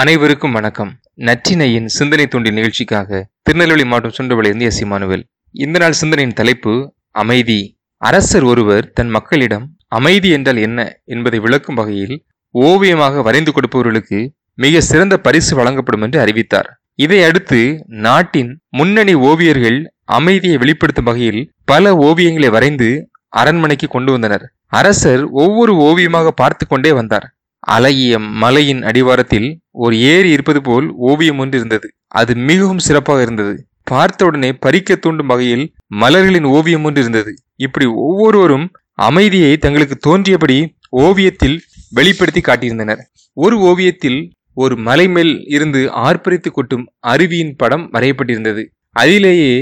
அனைவருக்கும் வணக்கம். நச்சினையின் சிந்தனை தூண்டி நிகழ்ச்சிக்காக திருநெல்வேலி மாவட்டம் சுண்டவளிலிருந்து எஸ் இமானுவேல் இந்த நாள் சிந்தனையின் தலைப்பு அமைதி. அரசர் ஒருவர் தன் மக்களிடம் அமைதி என்றால் என்ன என்பதை விளக்கும் வகையில் ஓவியமாக வரைந்து கொடுப்பவர்களுக்கு மிக சிறந்த பரிசு வழங்கப்படும் என்று அறிவித்தார். இதை அடுத்து நாட்டின் முன்னணி ஓவியர்கள் அமைதியை வெளிப்படுத்தும் வகையில் பல ஓவியங்களை வரைந்து அரண்மனைக்கு கொண்டு வந்தனர். அரசர் ஒவ்வொரு ஓவியமாக பார்த்து கொண்டே வந்தார். அழகிய மலையின் அடிவாரத்தில் ஒரு ஏரி இருப்பது போல் ஓவியம் ஒன்று இருந்தது. அது மிகவும் சிறப்பாக இருந்தது. பார்த்தவுடனே பறிக்க தூண்டும் வகையில் மலர்களின் ஓவியம் ஒன்று இருந்தது. இப்படி ஒவ்வொருவரும் அமைதியை தங்களுக்கு தோன்றியபடி ஓவியத்தில் வெளிப்படுத்தி காட்டியிருந்தனர். ஒரு ஓவியத்தில் ஒரு மலை மேல் இருந்து ஆர்ப்பரித்து கொட்டும் அருவியின் படம் வரையப்பட்டிருந்தது. அதிலேயே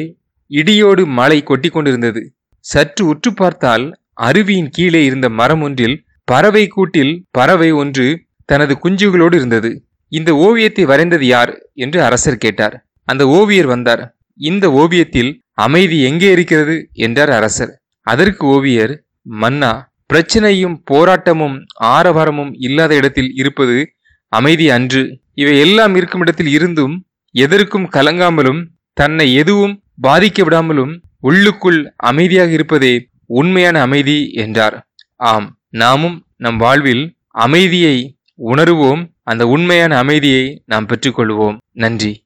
இடியோடு மலை கொட்டி கொண்டிருந்தது. சற்று உற்று பார்த்தால் அருவியின் கீழே இருந்த மரம் ஒன்றில் பறவை கூட்டில் பறவை ஒன்று தனது குஞ்சுகளோடு இருந்தது. இந்த ஓவியத்தை வரைந்தது யார்? என்று அரசர் கேட்டார். அந்த ஓவியர் வந்தார். இந்த ஓவியத்தில் அமைதி எங்கே இருக்கிறது? என்றார் அரசர். அதற்கு ஓவியர் மன்னா பிரச்சனையும் போராட்டமும் ஆரவாரமும் இல்லாத இடத்தில் இருப்பது அமைதி அன்று. இவை எல்லாம் இருக்கும் இடத்தில் இருந்தும் எதற்கும் கலங்காமலும் தன்னை எதுவும் பாதிக்க விடாமலும் உள்ளுக்குள் அமைதியாக இருப்பதே உண்மையான அமைதி என்றார். ஆம் நாமும் நம் வாழ்வில் அமைதியை உணருவோம். அந்த உண்மையான அமைதியை நாம் பெற்றுக்கொள்வோம். நன்றி.